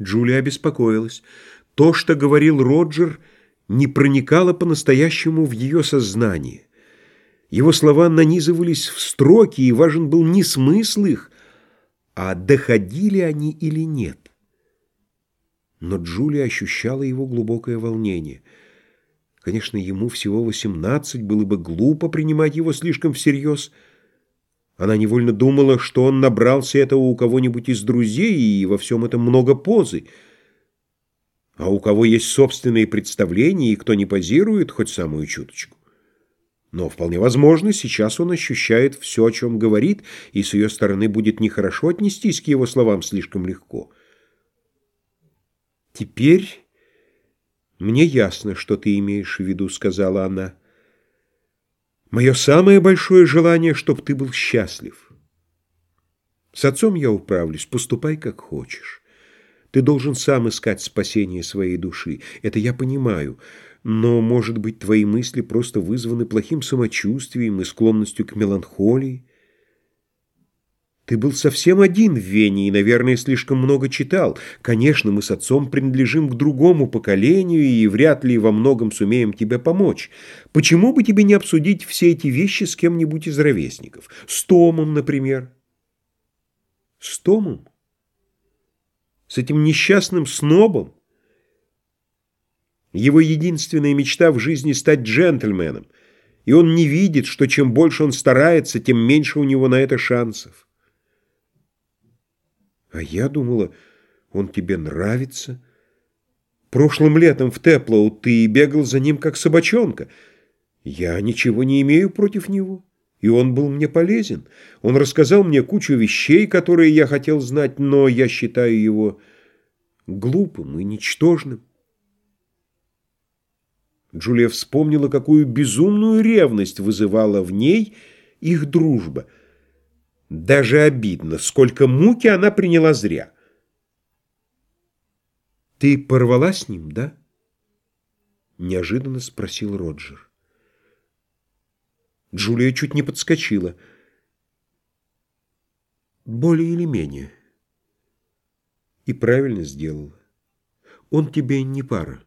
Джулия обеспокоилась. То, что говорил Роджер, не проникало по-настоящему в ее сознание. Его слова нанизывались в строки, и важен был не смысл их, а доходили они или нет. Но Джулия ощущала его глубокое волнение. Конечно, ему всего восемнадцать, было бы глупо принимать его слишком всерьез. Она невольно думала, что он набрался этого у кого-нибудь из друзей, и во всем этом много позы. А у кого есть собственные представления, и кто не позирует, хоть самую чуточку. Но вполне возможно, сейчас он ощущает все, о чем говорит, и с ее стороны будет нехорошо отнестись к его словам слишком легко. «Теперь мне ясно, что ты имеешь в виду», — сказала она. «Мое самое большое желание, чтобы ты был счастлив. С отцом я управлюсь, поступай как хочешь». Ты должен сам искать спасение своей души. Это я понимаю. Но, может быть, твои мысли просто вызваны плохим самочувствием и склонностью к меланхолии? Ты был совсем один в Вене и, наверное, слишком много читал. Конечно, мы с отцом принадлежим к другому поколению и вряд ли во многом сумеем тебе помочь. Почему бы тебе не обсудить все эти вещи с кем-нибудь из ровесников? С Томом, например. С Томом? с этим несчастным снобом? Его единственная мечта в жизни стать джентльменом, и он не видит, что чем больше он старается, тем меньше у него на это шансов. А я думала, он тебе нравится. Прошлым летом в Теплоу ты бегал за ним, как собачонка. Я ничего не имею против него. И он был мне полезен. Он рассказал мне кучу вещей, которые я хотел знать, но я считаю его глупым и ничтожным. Джулия вспомнила, какую безумную ревность вызывала в ней их дружба. Даже обидно, сколько муки она приняла зря. «Ты порвала с ним, да?» — неожиданно спросил Роджер. Джулия чуть не подскочила. Более или менее. И правильно сделала. Он тебе не пара.